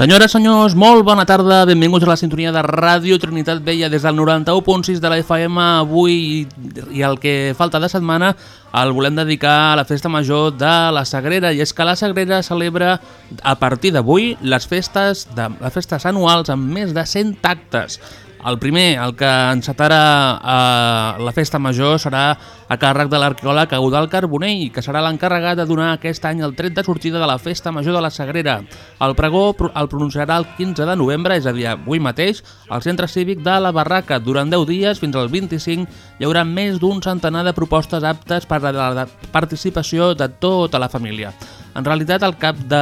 Senyores, senyors, molt bona tarda, benvinguts a la sintonia de Ràdio Trinitat Vella des del 91.6 de la FM avui i, i el que falta de setmana el volem dedicar a la festa major de la Sagrera. I és que la Sagrera celebra a partir d'avui les festes de les festes anuals amb més de 100 actes. El primer, el que encetarà eh, la festa major, serà a càrrec de l'arqueòleg Eudal Carbonell, que serà l'encarregat de donar aquest any el tret de sortida de la festa major de la Sagrera. El pregó el pronunciarà el 15 de novembre, és a dir, avui mateix, al centre cívic de la Barraca. Durant 10 dies, fins al 25, hi haurà més d'un centenar de propostes aptes per a la participació de tota la família. En realitat, al cap de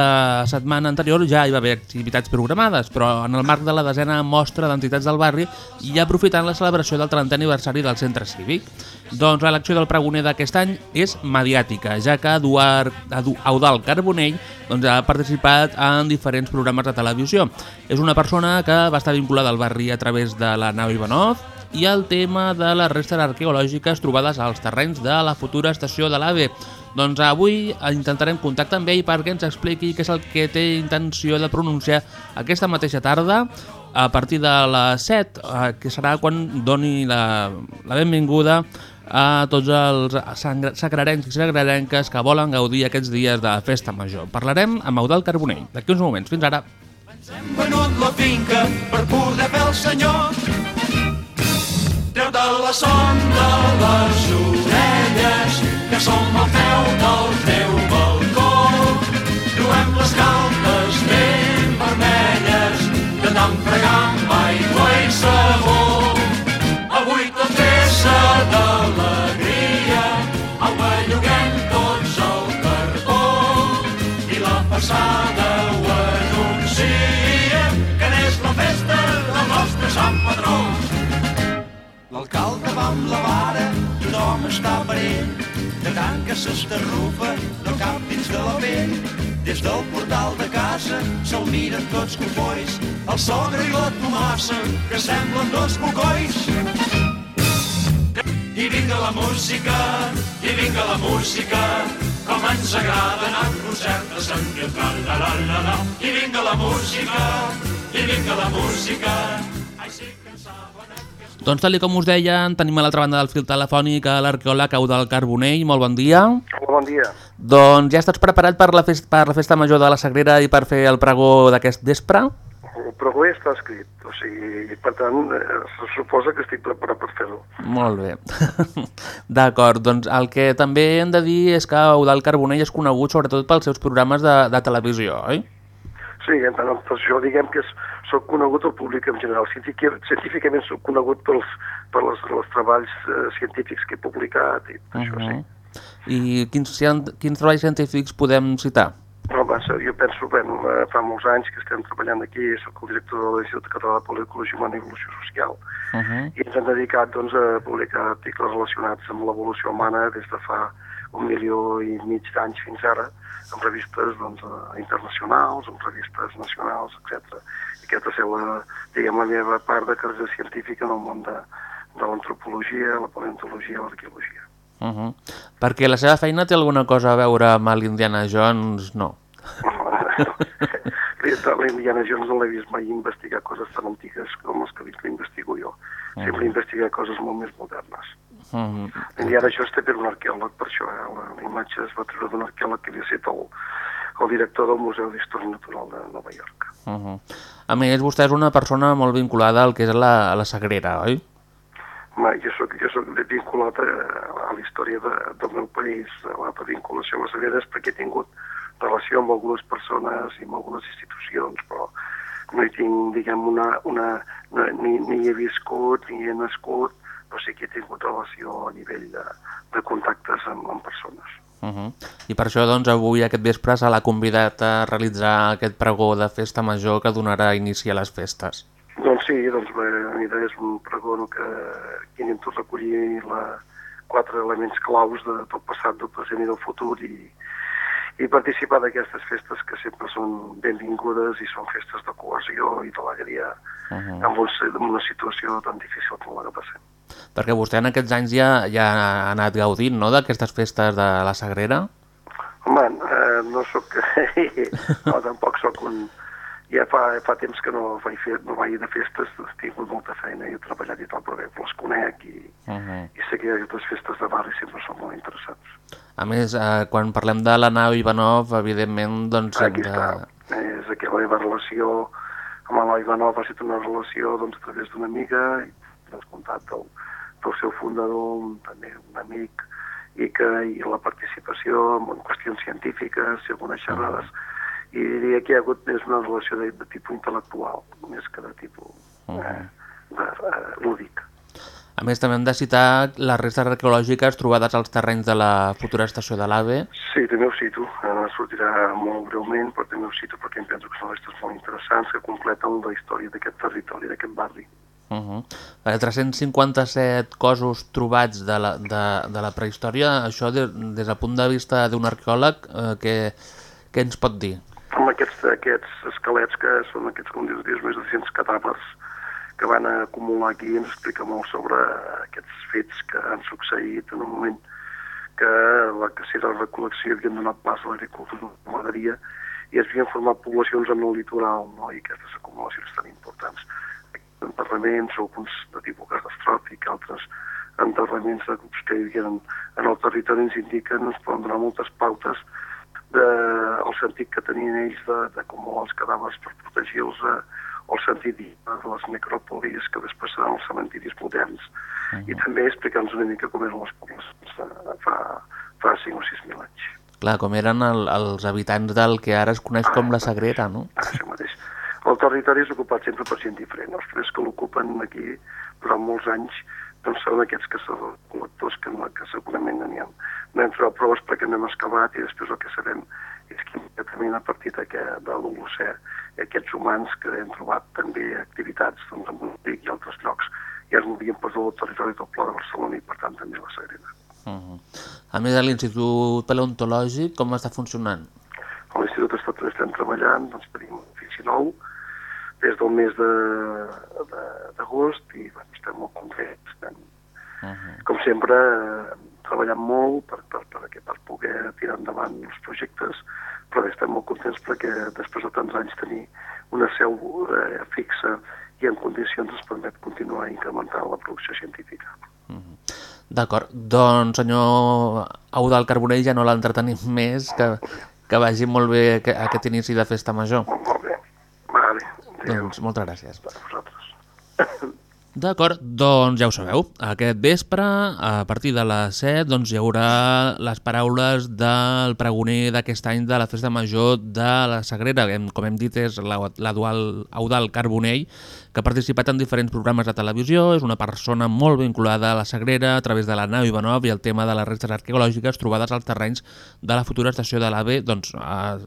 setmana anterior ja hi va haver activitats programades, però en el marc de la desena mostra d'entitats del barri i aprofitant la celebració del 30è aniversari del centre cívic. Doncs l'elecció del pregoner d'aquest any és mediàtica, ja que Eduard Edu, Eudal Carbonell doncs, ha participat en diferents programes de televisió. És una persona que va estar vinculada al barri a través de la nau Ivanov i el tema de les restes arqueològiques trobades als terrenys de la futura estació de l'AVE. Doncs avui intentarem contactar amb ell perquè ens expliqui què és el que té intenció de pronunciar aquesta mateixa tarda a partir de les 7, eh, que serà quan doni la, la benvinguda a tots els sacrarencs i sagrarenques que volen gaudir aquests dies de festa major. Parlarem amb Eudal Carbonell. D'aquí uns moments. Fins ara. hem venut la finca per poder fer el senyor. Treu de la son de les orelles, que som al peu del teu balcó. Duem les caldes ben vermelles, de tant fregar amb aigua i sabó. Avui tot vessa d'alegria, el belluguem tots al carpó i la passada ho anuncia que n'és la festa del nostre Sant Patró. L'alcalde va amb la vara, tothom està per ell, de tant que s'estarrufa del cap dins de la pell. Des del portal de casa se'l miren tots cofois, el sogre i la Tomassa, que semblen dos cocois. I vinga la música, i vinga la música, com ens agrada anar a concert de Sant Pietre, la la la la. I vinga la música, i vinga la música. Doncs tal com us deia, tenim a l'altra banda del fil telefònic a l'arqueòleg Eudal Carbonell. Molt bon dia. Hola, bon dia. Doncs ja estàs preparat per la, festa, per la festa major de la Sagrera i per fer el pregó d'aquest vespre? El pregó està escrit, o sigui, per tant, eh, se suposa que estic preparat per fer-ho. Molt bé. D'acord, doncs el que també hem de dir és que Eudal Carbonell és conegut sobretot pels seus programes de, de televisió, oi? Sí, en tant, per això diguem que és, soc conegut al públic en general. Científic, científicament soc conegut pels, per les, els treballs eh, científics que he publicat i per això sí. I quins, quins treballs científics podem citar? Home, jo penso, bueno, eh, fa molts anys que estem treballant aquí, soc el director de l'Institut Català de Paleocologia Humana i Evolució Social, Uh -huh. i ens hem dedicat doncs, a publicar articles relacionats amb l'evolució humana des de fa un milió i mig d'anys fins ara, en revistes doncs, eh, internacionals, en revistes nacionals, etc. Aquesta és la, diguem, la meva part de carrera científica en el món de, de l'antropologia, la paleontologia i l'arqueologia. Uh -huh. Perquè la seva feina té alguna cosa a veure amb l'Indiana Jones? No. L'Indiana Jones no l'he vist mai investigar coses tan antigues com les que investigo jo. Sempre investigar coses molt més modernes. Uh -huh. L'Indiana Jones té per un arqueòleg, per això, eh? la, la imatge es va treure d'un arqueòleg que havia estat el, el director del Museu d'Història Natural de Nova York. Uh -huh. A més, vostè és una persona molt vinculada al que és la, la Sagrera, oi? Home, jo soc, jo soc vinculat a, a la història de, del meu país, a la vinculació a les Sagreres, perquè he tingut relació amb algunes persones i amb algunes institucions, però no hi tinc, diguem, una... una no, ni, ni he viscut, ni he nascut, però sí que he tingut relació a nivell de, de contactes amb, amb persones. Uh -huh. I per això, doncs, avui, aquest vespre, se l'ha convidat a realitzar aquest pregó de festa major que donarà inici a les festes. Doncs sí, doncs la, idea és un pregó que aquí anem tots a recollir la, quatre elements claus de, del passat, del present i del futur i, i participar d'aquestes festes que sempre són benvingudes i són festes de cohesió i d'alegria Uh -huh. en, un, en una situació tan difícil com la que passem. Perquè vostè en aquests anys ja, ja ha anat gaudint no, d'aquestes festes de la Sagrera? Home, eh, no sóc... no, tampoc sóc un... Ja fa, fa temps que no vaig, fer, no vaig de festes, he tingut molta feina i he treballat i tal, però bé, les conec i, Uh -huh. i sé que aquestes festes de barri sempre són molt interessants. A més, eh, quan parlem de la nau Ivanov, evidentment, doncs... Aquí de... està. És aquí la meva relació amb l'Eloi Ivanov ha estat una relació doncs, a través d'una amiga i doncs, contat del, del seu fundador, un, també un amic, i, que, i la participació en, qüestions científiques i algunes xerrades. I diria que hi ha hagut més una relació de, de tipus intel·lectual, més que de tipus eh, de, eh, lúdic. A més, també hem de citar les restes arqueològiques trobades als terrenys de la futura estació de l'AVE. Sí, també ho cito. Ara sortirà molt breument, però també ho cito perquè em penso que són restes molt interessants que completen la història d'aquest territori, d'aquest barri. Uh -huh. Perquè 357 cossos trobats de la, de, de la prehistòria, això de, des del punt de vista d'un arqueòleg, eh, què, què ens pot dir? Amb aquests, aquests esquelets que són aquests, com dius, més de 200 cadàvers que van acumular aquí ens explica molt sobre aquests fets que han succeït en un moment que la cacera la recol·lecció havien donat pas a l'agricultura i la ramaderia i es havien format poblacions en el litoral, no? i aquestes acumulacions tan importants. Enterraments, alguns de tipus catastròfic, altres enterraments de grups que hi havia en, en el territori ens indiquen, ens poden donar moltes pautes de, el sentit que tenien ells de- d'acumular els cadàvers per protegir-los, eh, el sentit de les necròpolis que després seran els cementiris moderns, i també explicant-nos una mica com eren les eh, fa, fa 5 o 6 mil anys. Clar, com eren el, els habitants del que ara es coneix com la Sagrera, no? Això mateix. El territori és ocupat sempre per gent diferent. Els primers que l'ocupen aquí durant molts anys doncs són aquests que són col·lectors que, no, que segurament n'hi ha. No hem trobat proves perquè no hem excavat i després el que sabem és que immediatament a partir de, que, de l'Holocè aquests humans que hem trobat també activitats doncs, en Montpic i altres llocs ja es movien per tot el territori del Pla de Barcelona i per tant també la Sagrera. Uh -huh. A més, l'Institut Paleontològic com està funcionant? A l'Institut estem treballant, doncs tenim un ofici nou des del mes d'agost i bueno, estem molt contents. Estem, Uh -huh. com sempre, treballant molt per, per, per, per, per poder tirar endavant els projectes, però bé, estem molt contents perquè després de tants anys tenir una seu eh, fixa i en condicions ens permet continuar incrementant la producció científica. D'acord, doncs senyor Eudal Carbonell ja no l'entretenim més, que, que vagi molt bé aqu- aquest inici de festa major. Molt, molt bé. Vale. Adéu. Doncs moltes gràcies. A vosaltres. D'acord, doncs ja ho sabeu, aquest vespre, a partir de les 7, doncs hi haurà les paraules del pregoner d'aquest any de la Festa Major de la Sagrera, com hem dit és la, la dual Eudal Carbonell, que ha participat en diferents programes de televisió, és una persona molt vinculada a la Sagrera a través de la nau Ivanov i el tema de les restes arqueològiques trobades als terrenys de la futura estació de l'AVE, doncs eh,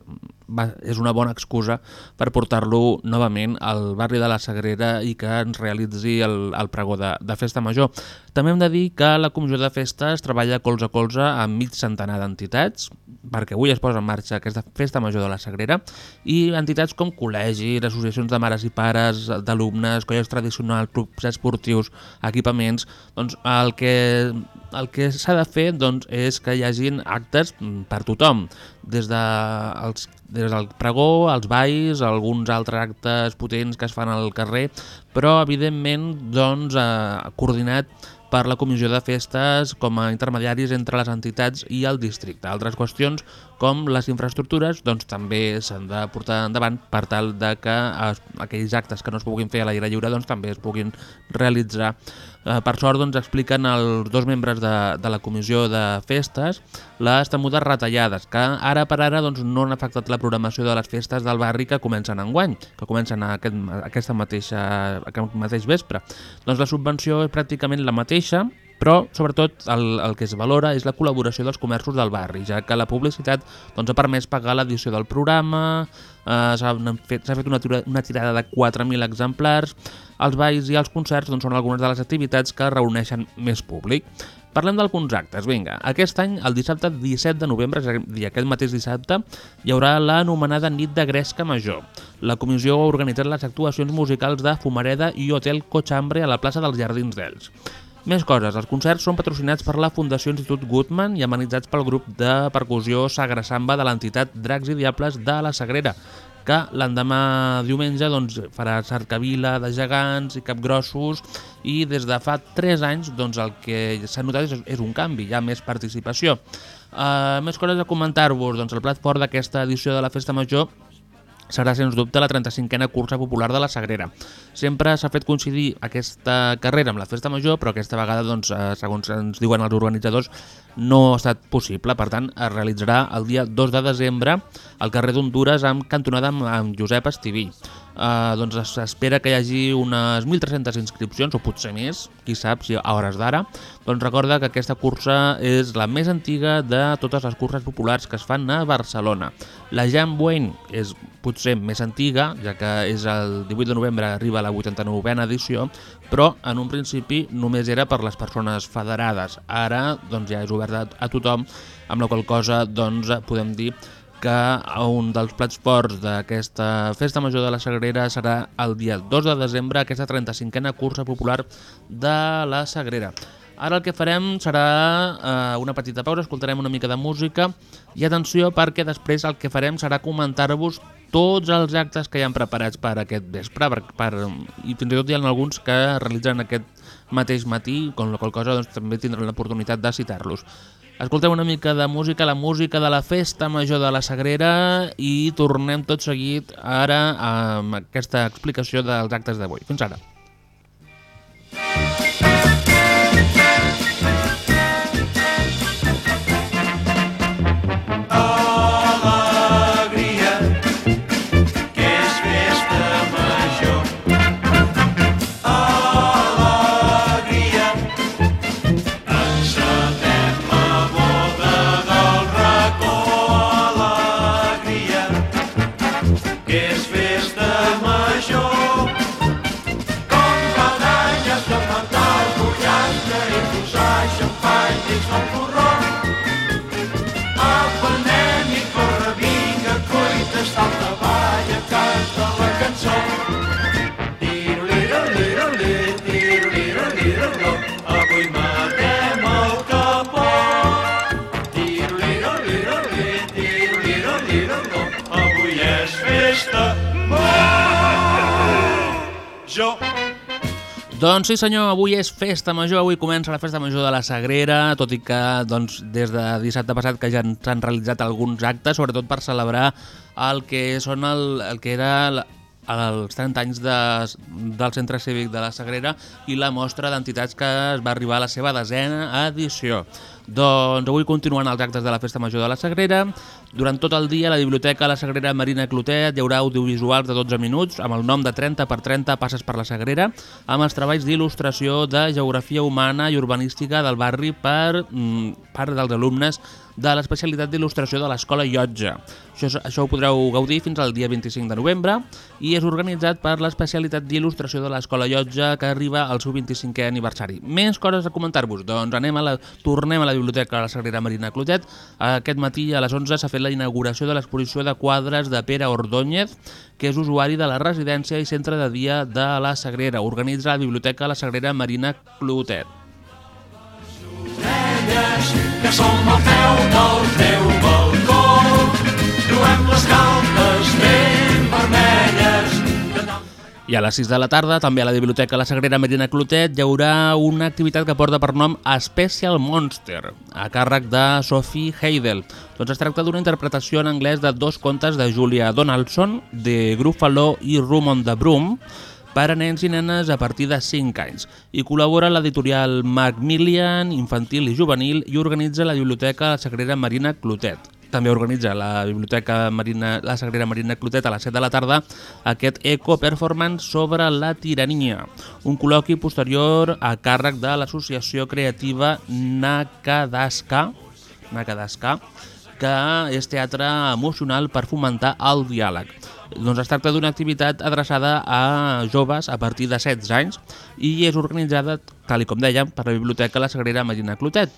va, és una bona excusa per portar-lo novament al barri de la Sagrera i que ens realitzi el, el pregó de, de festa major. També hem de dir que la Comissió de Festes treballa colze a colze amb mig centenar d'entitats, perquè avui es posa en marxa aquesta festa major de la Sagrera, i entitats com col·legis, associacions de mares i pares, d'alumnes, colles tradicionals, clubs esportius, equipaments, doncs el que, el que s'ha de fer doncs, és que hi hagin actes mm, per tothom, des, de, els, des del pregó, els balls, alguns altres actes potents que es fan al carrer, però evidentment doncs, eh, coordinat per la Comissió de Festes com a intermediaris entre les entitats i el districte. Altres qüestions, com les infraestructures doncs, també s'han de portar endavant per tal de que es, aquells actes que no es puguin fer a l'aire lliure doncs, també es puguin realitzar. Eh, per sort, doncs, expliquen els dos membres de, de la comissió de festes les temudes retallades, que ara per ara doncs, no han afectat la programació de les festes del barri que comencen enguany, que comencen aquest, aquesta mateixa, aquest mateix vespre. Doncs la subvenció és pràcticament la mateixa, però sobretot el, el que es valora és la col·laboració dels comerços del barri, ja que la publicitat doncs, ha permès pagar l'edició del programa, eh, s'ha fet, fet una, una tirada de 4.000 exemplars, els balls i els concerts doncs, són algunes de les activitats que reuneixen més públic. Parlem d'alguns actes, vinga. Aquest any, el dissabte 17 de novembre, és a dir, aquest mateix dissabte, hi haurà l'anomenada Nit de Gresca Major. La comissió ha organitzat les actuacions musicals de Fumareda i Hotel Cochambre a la plaça dels Jardins d'Els. Més coses, els concerts són patrocinats per la Fundació Institut Goodman i amenitzats pel grup de percussió Sagra Samba de l'entitat Dracs i Diables de la Sagrera, que l'endemà diumenge doncs, farà cercavila de gegants i capgrossos i des de fa 3 anys doncs, el que s'ha notat és, és un canvi, hi ha més participació. Uh, més coses a comentar-vos, doncs el plat fort d'aquesta edició de la Festa Major serà sens dubte la 35a cursa popular de la Sagrera. Sempre s'ha fet coincidir aquesta carrera amb la Festa Major, però aquesta vegada, doncs, eh, segons ens diuen els organitzadors, no ha estat possible. Per tant, es realitzarà el dia 2 de desembre al carrer d'Honduras amb cantonada amb, amb Josep Estiví. Uh, doncs s'espera que hi hagi unes 1.300 inscripcions, o potser més, qui sap si a hores d'ara. Doncs recorda que aquesta cursa és la més antiga de totes les curses populars que es fan a Barcelona. La Jam Wayne és potser més antiga, ja que és el 18 de novembre arriba la 89a edició, però en un principi només era per les persones federades. Ara doncs, ja és obert a, a tothom, amb la qual cosa doncs, podem dir que un dels plats forts d'aquesta Festa Major de la Sagrera serà el dia 2 de desembre, aquesta 35a cursa popular de la Sagrera. Ara el que farem serà eh, una petita pausa, escoltarem una mica de música i atenció perquè després el que farem serà comentar-vos tots els actes que hi han preparats per aquest vespre per, per, i fins i tot hi ha alguns que realitzen aquest mateix matí, com la qual cosa doncs, també tindrem l'oportunitat de citar-los. Escoltem una mica de música, la música de la Festa Major de la Sagrera i tornem tot seguit ara amb aquesta explicació dels actes d'avui. Fins ara. Doncs sí senyor, avui és festa major, avui comença la festa major de la Sagrera, tot i que doncs, des de dissabte passat que ja s'han realitzat alguns actes, sobretot per celebrar el que són el, el que era els 30 anys de, del Centre Cívic de la Sagrera i la mostra d'entitats que es va arribar a la seva desena edició. Doncs avui continuant els actes de la Festa Major de la Sagrera. Durant tot el dia a la Biblioteca La Sagrera Marina Clotet hi haurà audiovisuals de 12 minuts amb el nom de 30 per 30 passes per la Sagrera amb els treballs d'il·lustració de geografia humana i urbanística del barri per mm, part dels alumnes de l'especialitat d'il·lustració de l'Escola Llotja. Això, això ho podreu gaudir fins al dia 25 de novembre i és organitzat per l'especialitat d'il·lustració de l'Escola Llotja que arriba al seu 25è aniversari. Més coses a comentar-vos? Doncs anem a la, tornem a la Biblioteca de la Sagrera Marina Clotet. Aquest matí a les 11 s'ha fet la inauguració de l'exposició de quadres de Pere Ordóñez, que és usuari de la residència i centre de dia de la Sagrera. Organitza la Biblioteca La Sagrera Marina Clotet. Que som al peu del teu balcó. Duem les caldes ben vermelles, de I a les 6 de la tarda, també a la Biblioteca La Sagrera Marina Clotet, hi haurà una activitat que porta per nom Special Monster, a càrrec de Sophie Heidel. Doncs es tracta d'una interpretació en anglès de dos contes de Julia Donaldson, de Gruffalo i Room on the Broom, per a nens i nenes a partir de 5 anys i col·labora l'editorial Macmillan, infantil i juvenil i organitza la Biblioteca Sagrera Marina Clotet. També organitza la Biblioteca Marina, la Sagrera Marina Clotet a les 7 de la tarda aquest Eco Performance sobre la tirania, un col·loqui posterior a càrrec de l'associació creativa Nakadaska, Nakadaska, que és teatre emocional per fomentar el diàleg. Doncs es tracta d'una activitat adreçada a joves a partir de 16 anys i és organitzada, tal i com dèiem, per la Biblioteca La Sagrera Marina Clotet.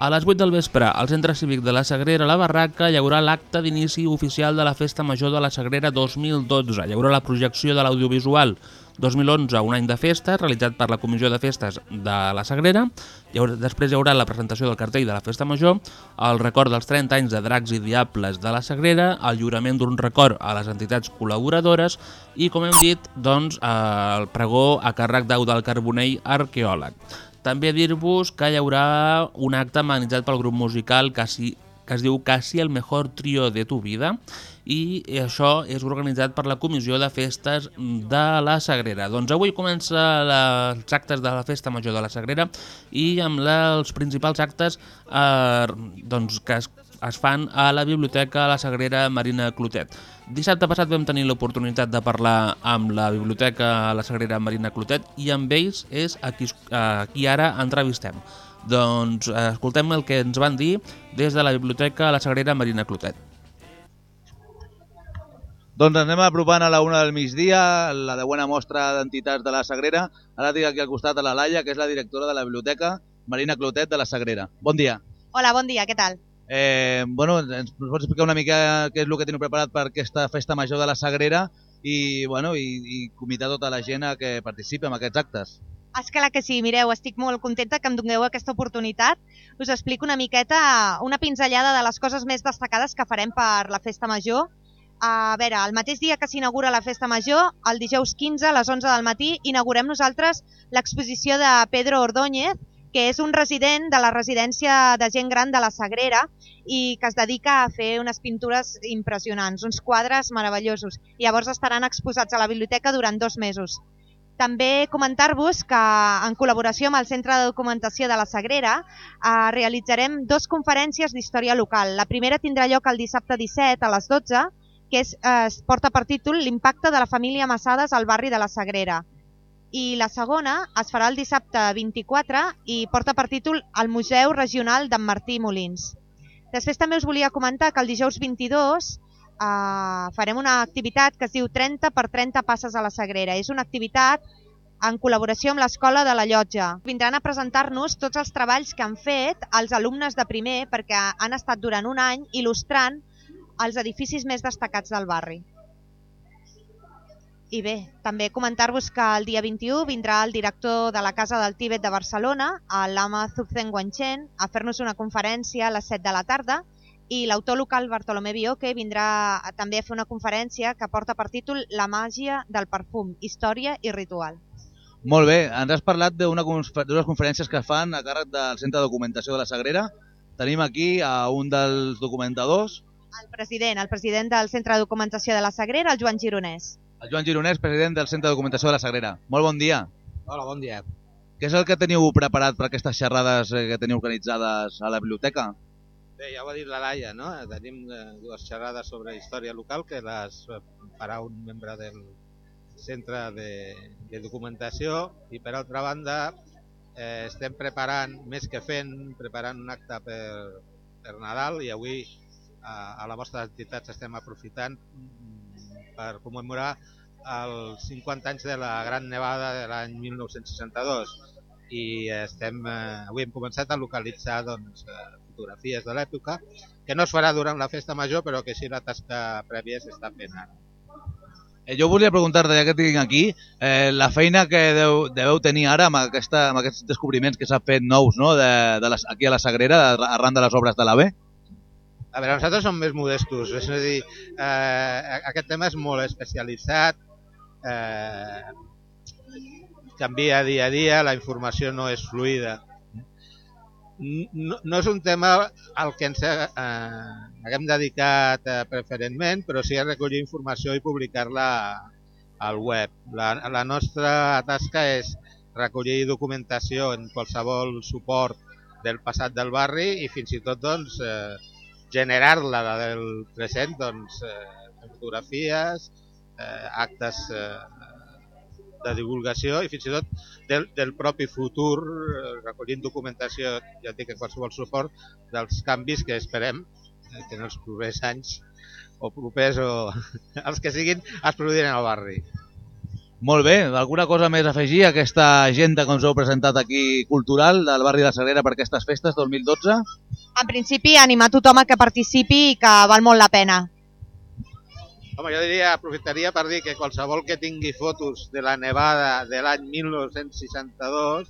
A les 8 del vespre, al Centre Cívic de la Sagrera, la Barraca, hi haurà l'acte d'inici oficial de la Festa Major de la Sagrera 2012. Hi haurà la projecció de l'audiovisual 2011, un any de festa, realitzat per la Comissió de Festes de la Sagrera. Després hi haurà la presentació del cartell de la Festa Major, el record dels 30 anys de Dracs i Diables de la Sagrera, el lliurament d'un record a les entitats col·laboradores i, com hem dit, doncs, el pregó a càrrec d'Eudal Carbonell, arqueòleg. També dir-vos que hi haurà un acte amenitzat pel grup musical Casi, que es diu Casi el mejor trio de tu vida i això és organitzat per la Comissió de Festes de la Sagrera. Doncs avui comença els actes de la Festa Major de la Sagrera i amb la, els principals actes eh, doncs, que es, es fan a la Biblioteca La Sagrera Marina Clotet. Dissabte passat vam tenir l'oportunitat de parlar amb la Biblioteca La Sagrera Marina Clotet i amb ells és a qui, a qui ara entrevistem. Doncs escoltem el que ens van dir des de la Biblioteca La Sagrera Marina Clotet. Doncs ens anem apropant a la una del migdia, la de buena mostra d'entitats de la Sagrera. Ara tinc aquí al costat a la Laia, que és la directora de la Biblioteca Marina Clotet de la Sagrera. Bon dia. Hola, bon dia, què tal? Eh, bueno, ens pots explicar una mica què és el que teniu preparat per aquesta festa major de la Sagrera i, bueno, i, i convidar tota la gent a que participi en aquests actes. És clar que sí, mireu, estic molt contenta que em doneu aquesta oportunitat. Us explico una miqueta, una pinzellada de les coses més destacades que farem per la festa major. A veure, el mateix dia que s'inaugura la festa major, el dijous 15 a les 11 del matí, inaugurem nosaltres l'exposició de Pedro Ordóñez, que és un resident de la residència de gent gran de la Sagrera i que es dedica a fer unes pintures impressionants, uns quadres meravellosos. I llavors estaran exposats a la biblioteca durant dos mesos. També comentar-vos que en col·laboració amb el Centre de Documentació de la Sagrera eh, realitzarem dos conferències d'història local. La primera tindrà lloc el dissabte 17 a les 12 que és, eh, es porta per títol L'impacte de la família Massades al barri de la Sagrera. I la segona es farà el dissabte 24 i porta per títol El Museu Regional d'en Martí Molins. Després també us volia comentar que el dijous 22 eh, farem una activitat que es diu 30 per 30 passes a la Sagrera. És una activitat en col·laboració amb l'Escola de la Llotja. Vindran a presentar-nos tots els treballs que han fet els alumnes de primer perquè han estat durant un any il·lustrant els edificis més destacats del barri. I bé, també comentar-vos que el dia 21 vindrà el director de la Casa del Tíbet de Barcelona, l'Ama Zubzen Guanchen, a fer-nos una conferència a les 7 de la tarda i l'autor local Bartolomé Bioque vindrà també a fer una conferència que porta per títol La màgia del perfum, història i ritual. Molt bé, ens has parlat d'unes conferències que fan a càrrec del Centre de Documentació de la Sagrera. Tenim aquí a un dels documentadors, el president, el president del Centre de Documentació de la Sagrera, el Joan Gironès. El Joan Gironès, president del Centre de Documentació de la Sagrera. Molt bon dia. Hola, bon dia. Què és el que teniu preparat per aquestes xerrades eh, que teniu organitzades a la biblioteca? Bé, ja ho ha dit la Laia, no? Tenim eh, dues xerrades sobre història local que les farà un membre del centre de, de documentació i per altra banda eh, estem preparant, més que fent, preparant un acte per, per Nadal i avui a, a la vostra entitat estem aprofitant per commemorar els 50 anys de la Gran Nevada de l'any 1962 i estem, eh, avui hem començat a localitzar doncs, eh, fotografies de l'època que no es farà durant la festa major però que sí la tasca prèvia s'està fent ara. Eh, jo volia preguntar-te, ja que tinc aquí, eh, la feina que deu, deveu tenir ara amb, aquesta, amb aquests descobriments que s'ha fet nous no? de, de les, aquí a la Sagrera, arran de les obres de l'AVE? A veure, nosaltres som més modestos, és a dir, eh, aquest tema és molt especialitzat eh, canvia dia a dia, la informació no és fluida. No, no és un tema al que ens eh, haguem dedicat eh, preferentment, però sí a recollir informació i publicar-la al web. La, la nostra tasca és recollir documentació en qualsevol suport del passat del barri i fins i tot doncs, eh, generar-la del present, doncs, eh, fotografies, eh, actes eh, de divulgació i fins i tot del, del propi futur, eh, recollint documentació, ja dic, en qualsevol suport, dels canvis que esperem eh, que en els propers anys o propers o els que siguin es produiran al barri. Molt bé, alguna cosa més a afegir a aquesta agenda que ens heu presentat aquí cultural del barri de Sagrera per aquestes festes 2012? En principi, animar tothom a que participi i que val molt la pena. Home, jo diria, aprofitaria per dir que qualsevol que tingui fotos de la nevada de l'any 1962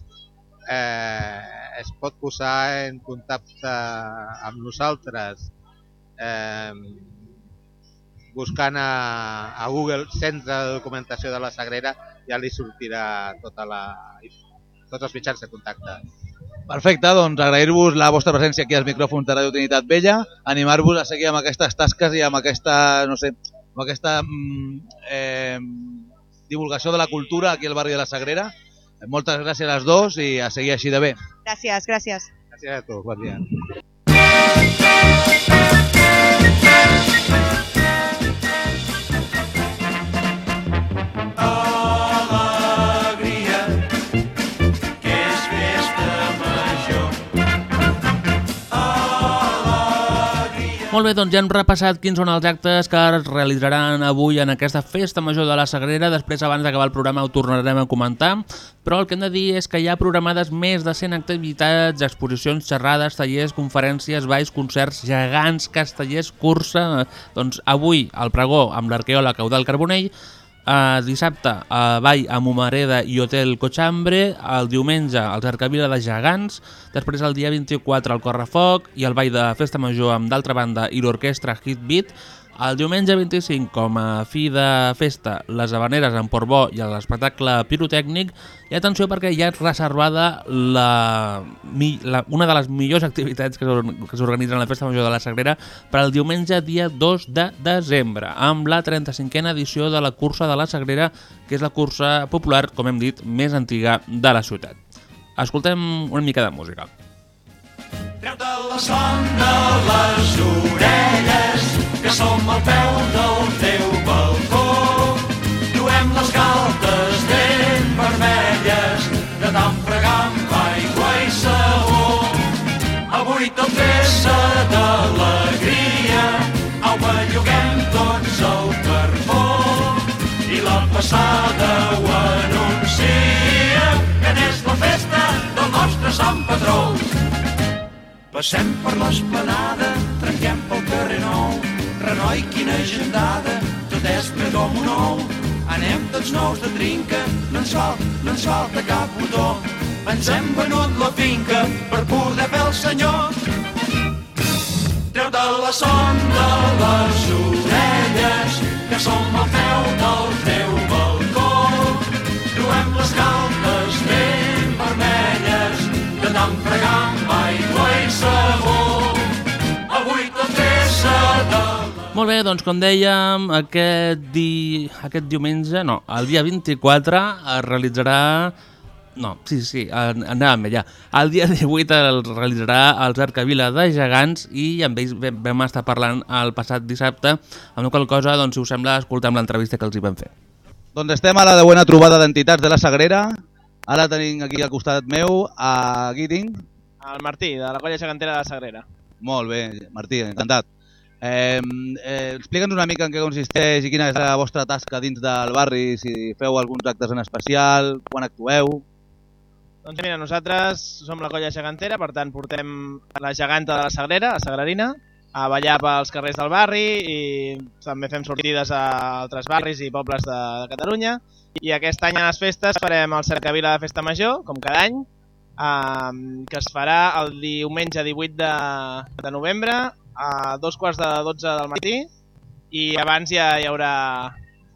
eh, es pot posar en contacte amb nosaltres eh, buscant a, a Google Centre de Documentació de la Sagrera ja li sortirà tota la, tots els mitjans de contacte. Perfecte, doncs agrair-vos la vostra presència aquí als micròfons de Radio Trinitat Vella, animar-vos a seguir amb aquestes tasques i amb aquesta, no sé, amb aquesta mm, eh, divulgació de la cultura aquí al barri de la Sagrera. Moltes gràcies a les dos i a seguir així de bé. Gràcies, gràcies. Gràcies a tu, bon dia. Molt bé, doncs ja hem repassat quins són els actes que es realitzaran avui en aquesta festa major de la Sagrera. Després, abans d'acabar el programa, ho tornarem a comentar. Però el que hem de dir és que hi ha programades més de 100 activitats, exposicions, xerrades, tallers, conferències, balls, concerts, gegants, castellers, cursa... Doncs avui, al pregó amb l'arqueòleg Caudal Carbonell, Uh, dissabte a Vall a Momareda i Hotel Cochambre, el diumenge al Cercavila de Gegants, després el dia 24 al Correfoc. I el Ball de Festa Major amb d'altra banda i l'orquestra Hit Beat, el diumenge 25, com a fi de festa, les habaneres en Portbó i l'espectacle pirotècnic, i atenció perquè ja és reservada la, la, una de les millors activitats que s'organitzen a la Festa Major de la Sagrera per al diumenge dia 2 de desembre, amb la 35a edició de la Cursa de la Sagrera, que és la cursa popular, com hem dit, més antiga de la ciutat. Escoltem una mica de música. Treu-te la son de les orelles, que som al peu del teu balcó. Duem les galtes ben vermelles, de tant fregar amb aigua i sabó. Avui tot vessa d'alegria, au, belluguem tots el carbó. I la passada ho anuncia, que n'és la festa del nostre Sant Patró. Passem per l'esplanada, trenquem pel carrer nou. Renoi, quina agendada, tot és ple com un ou. Anem tots nous de trinca, no ens, fal, no ens falta cap botó. Ens hem venut la finca per poder fer el senyor. Treu de la son de les orelles, que som al peu del teu balcó. Truem les galtes ben vermelles, de tant fregar Molt bé, doncs com dèiem, aquest, di... aquest diumenge, no, el dia 24 es realitzarà... No, sí, sí, an- anàvem bé ja. El dia 18 el realitzarà el Cercavila de Gegants i amb ells vam estar parlant el passat dissabte, amb la qual cosa, doncs, si us sembla, escoltem l'entrevista que els hi vam fer. Doncs estem a la de buena trobada d'entitats de la Sagrera. Ara tenim aquí al costat meu a Guiding. El Martí, de la colla gegantera de la Sagrera. Molt bé, Martí, encantat. Eh, eh, Explica'ns una mica en què consisteix i quina és la vostra tasca dins del barri, si feu alguns actes en especial, quan actueu... Doncs mira, nosaltres som la colla gegantera, per tant portem la geganta de la Sagrera, la Sagrarina, a ballar pels carrers del barri i també fem sortides a altres barris i pobles de, de Catalunya. I aquest any a les festes farem el Cercavila de Festa Major, com cada any, eh, que es farà el diumenge 18 de, de novembre a dos quarts de 12 del matí i abans ja hi haurà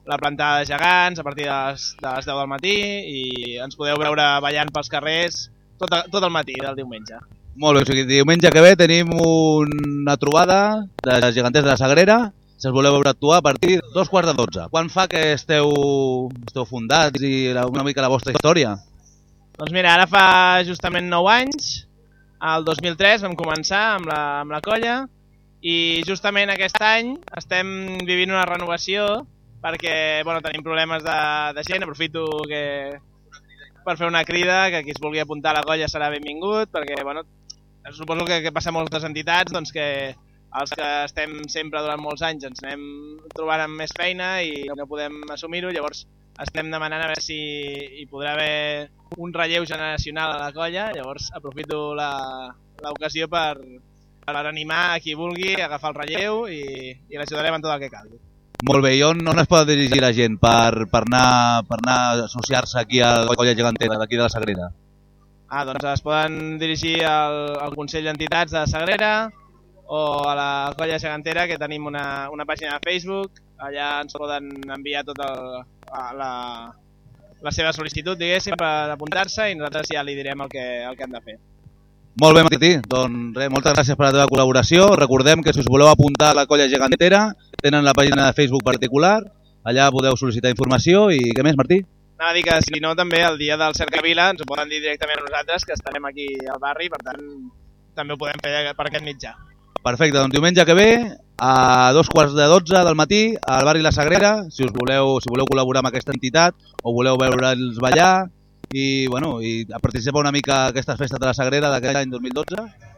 la plantada de gegants a partir de les, de les 10 del matí i ens podeu veure ballant pels carrers tot, tot el matí del diumenge. Molt bé, o sigui, diumenge que ve tenim una trobada de geganters de la Sagrera, si els voleu veure actuar a partir de dos quarts de dotze. Quan fa que esteu, esteu fundats i la, una mica la vostra història? Doncs mira, ara fa justament 9 anys, el 2003 vam començar amb la, amb la colla i justament aquest any estem vivint una renovació perquè bueno, tenim problemes de, de gent, aprofito que per fer una crida, que qui es vulgui apuntar a la colla serà benvingut, perquè bueno, suposo que, que passa a moltes entitats doncs que els que estem sempre durant molts anys ens anem trobant amb més feina i no podem assumir-ho, llavors estem demanant a veure si hi podrà haver un relleu generacional a la colla, llavors aprofito l'ocasió per, per animar a qui vulgui a agafar el relleu i, i l'ajudarem en tot el que calgui. Molt bé, i on, on es pot dirigir la gent per, per anar, per anar a associar-se aquí a la colla gegantera d'aquí de la Sagrera? Ah, doncs es poden dirigir al, al Consell d'Entitats de Sagrera o a la colla gegantera que tenim una, una pàgina de Facebook allà ens poden enviar tota la, la seva sol·licitud, diguéssim, per apuntar-se i nosaltres ja li direm el que, el que han de fer. Molt bé, Martí. Doncs res, moltes gràcies per la teva col·laboració. Recordem que si us voleu apuntar a la colla gegantera, tenen la pàgina de Facebook particular, allà podeu sol·licitar informació i què més, Martí? Anava a dir que si no també el dia del Cercavila ens ho poden dir directament a nosaltres, que estarem aquí al barri, per tant també ho podem fer per aquest mitjà. Perfecte, doncs diumenge que ve a dos quarts de dotze del matí al barri La Sagrera, si us voleu, si voleu col·laborar amb aquesta entitat o voleu veure'ls ballar i, bueno, i participar una mica a aquestes festes de la Sagrera d'aquest any 2012.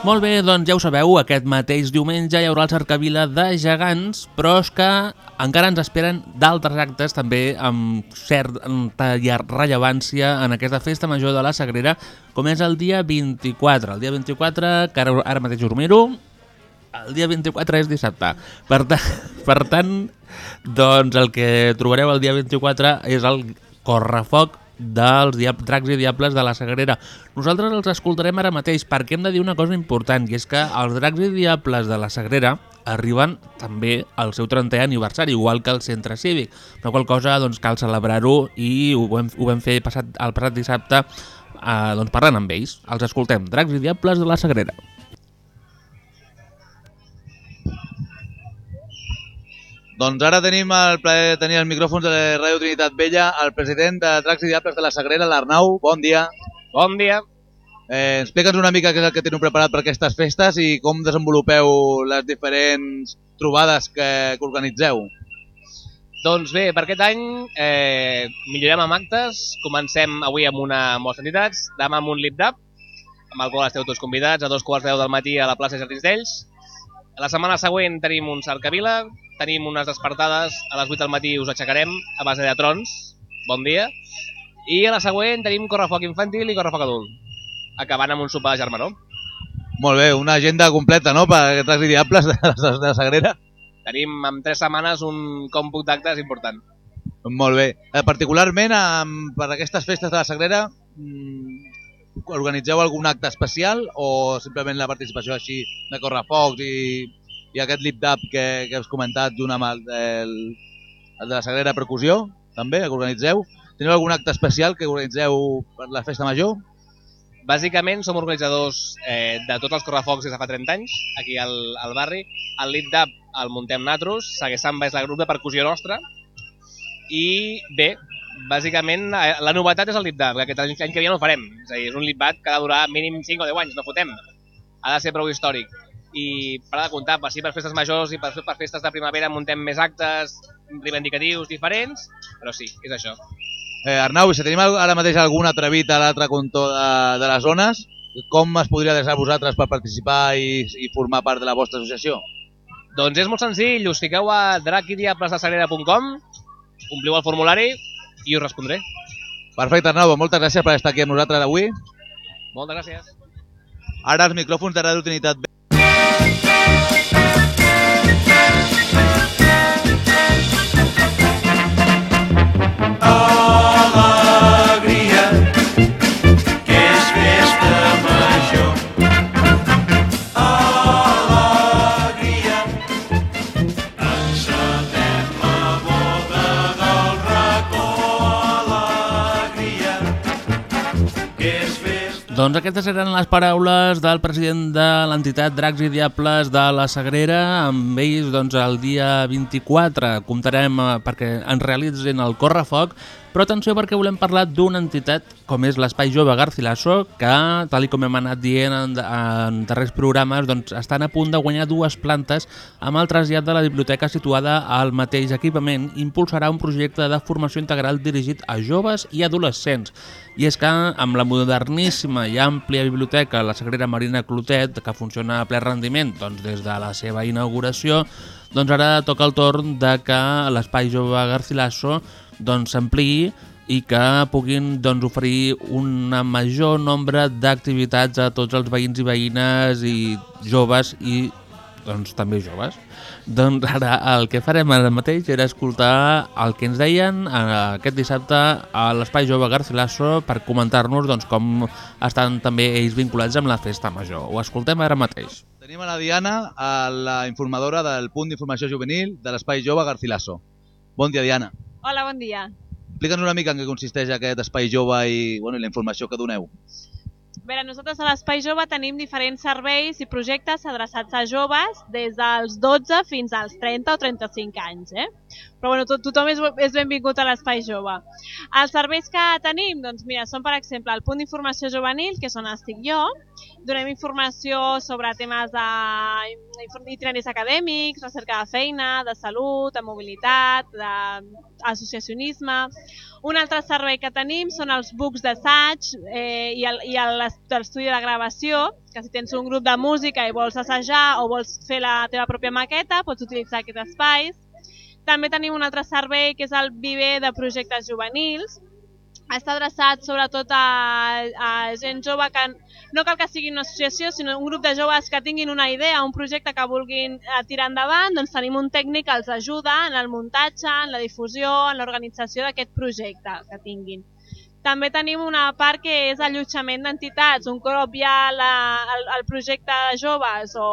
Molt bé, doncs ja ho sabeu, aquest mateix diumenge hi haurà el cercavila de gegants, però és que encara ens esperen d'altres actes també amb certa rellevància en aquesta festa major de la Sagrera, com és el dia 24. El dia 24, que ara, ara mateix us miro, el dia 24 és dissabte. Per, ta per tant, doncs el que trobareu el dia 24 és el correfoc dels dracs i diables de la Sagrera. Nosaltres els escoltarem ara mateix perquè hem de dir una cosa important i és que els dracs i diables de la Sagrera arriben també al seu 30è aniversari, igual que el centre cívic. La qual cosa doncs, cal celebrar-ho i ho vam, ho vam fer passat, el passat dissabte eh, doncs, parlant amb ells. Els escoltem, dracs i diables de la Sagrera. Doncs ara tenim el plaer de tenir els micròfons de Ràdio Trinitat Vella el president de Dracs i Diables de la Sagrera, l'Arnau. Bon dia. Bon dia. Eh, Explica'ns una mica què és el que teniu preparat per aquestes festes i com desenvolupeu les diferents trobades que, que organitzeu. Doncs bé, per aquest any eh, millorem amb actes. Comencem avui amb una amb les entitats, demà amb un lip dab, amb el qual esteu tots convidats a dos quarts de deu del matí a la plaça Jardins d'Ells. La setmana següent tenim un cercavila, tenim unes despertades, a les 8 del matí us aixecarem a base de trons, bon dia, i a la següent tenim correfoc infantil i correfoc adult, acabant amb un sopar de germanor. Molt bé, una agenda completa, no?, per i Diables de, de, de la Sagrera. Tenim en tres setmanes un còmput d'actes important. Molt bé. Eh, particularment, amb, per aquestes festes de la Sagrera, mm, organitzeu algun acte especial o simplement la participació així de correfocs i, i aquest lip dab que, que has comentat junt amb el, el, el de la Sagrera Percussió, també, que organitzeu? Teniu algun acte especial que organitzeu per la festa major? Bàsicament som organitzadors eh, de tots els correfocs des de fa 30 anys, aquí al, al barri. El Lit Dab el muntem natros, Sague Samba és la grup de percussió nostra. I bé, bàsicament eh, la novetat és el Dab, que aquest any, que ve no el farem. És a dir, és un Dab que ha de durar mínim 5 o 10 anys, no fotem. Ha de ser prou històric. I per de comptar, per, sí, per festes majors i per, per festes de primavera muntem més actes reivindicatius diferents, però sí, és això. Eh, Arnau, si tenim ara mateix algun atrevit a l'altre cantó de, de les zones, com es podria adreçar vosaltres per participar i, i formar part de la vostra associació? Doncs és molt senzill, us fiqueu a draquidiaplesdesagrera.com, ompliu el formulari i us respondré. Perfecte, Arnau, moltes gràcies per estar aquí amb nosaltres avui. Moltes gràcies. Ara els micròfons de Ràdio Trinitat Doncs aquestes eren les paraules del president de l'entitat Dracs i Diables de la Sagrera. Amb ells doncs, el dia 24 comptarem eh, perquè ens realitzin el correfoc però atenció perquè volem parlar d'una entitat com és l'Espai Jove Garcilaso, que, tal com hem anat dient en, en darrers programes, doncs, estan a punt de guanyar dues plantes amb el trasllat de la biblioteca situada al mateix equipament. Impulsarà un projecte de formació integral dirigit a joves i adolescents. I és que amb la moderníssima i àmplia biblioteca La Sagrera Marina Clotet, que funciona a ple rendiment doncs, des de la seva inauguració, doncs ara toca el torn de que l'Espai Jove Garcilaso doncs s'ampliï i que puguin doncs, oferir un major nombre d'activitats a tots els veïns i veïnes i joves i doncs també joves. Doncs ara el que farem ara mateix era escoltar el que ens deien eh, aquest dissabte a l'Espai Jove Garcilaso per comentar-nos doncs, com estan també ells vinculats amb la festa major. Ho escoltem ara mateix. Tenim a la Diana, a la informadora del punt d'informació juvenil de l'Espai Jove Garcilaso. Bon dia, Diana. Hola, bon dia. Explica'ns una mica en què consisteix aquest Espai Jove i, bueno, i la informació que doneu. Bé, nosaltres a l'Espai Jove tenim diferents serveis i projectes adreçats a joves des dels 12 fins als 30 o 35 anys. Eh? Però bueno, tot, tothom és, és benvingut a l'Espai Jove. Els serveis que tenim, doncs mira, són per exemple el punt d'informació juvenil, que és on estic jo. Donem informació sobre temes d'itineraris acadèmics, recerca de feina, de salut, de mobilitat, d'associacionisme. Un altre servei que tenim són els books d'assaig eh, i l'estudi de gravació, que si tens un grup de música i vols assajar o vols fer la teva pròpia maqueta, pots utilitzar aquests espais. També tenim un altre servei que és el viver de projectes juvenils, està adreçat sobretot a, a gent jove que no cal que sigui una associació, sinó un grup de joves que tinguin una idea, un projecte que vulguin eh, tirar endavant, doncs tenim un tècnic que els ajuda en el muntatge, en la difusió, en l'organització d'aquest projecte que tinguin. També tenim una part que és allotjament d'entitats. Un cop ja la, el, el projecte de joves o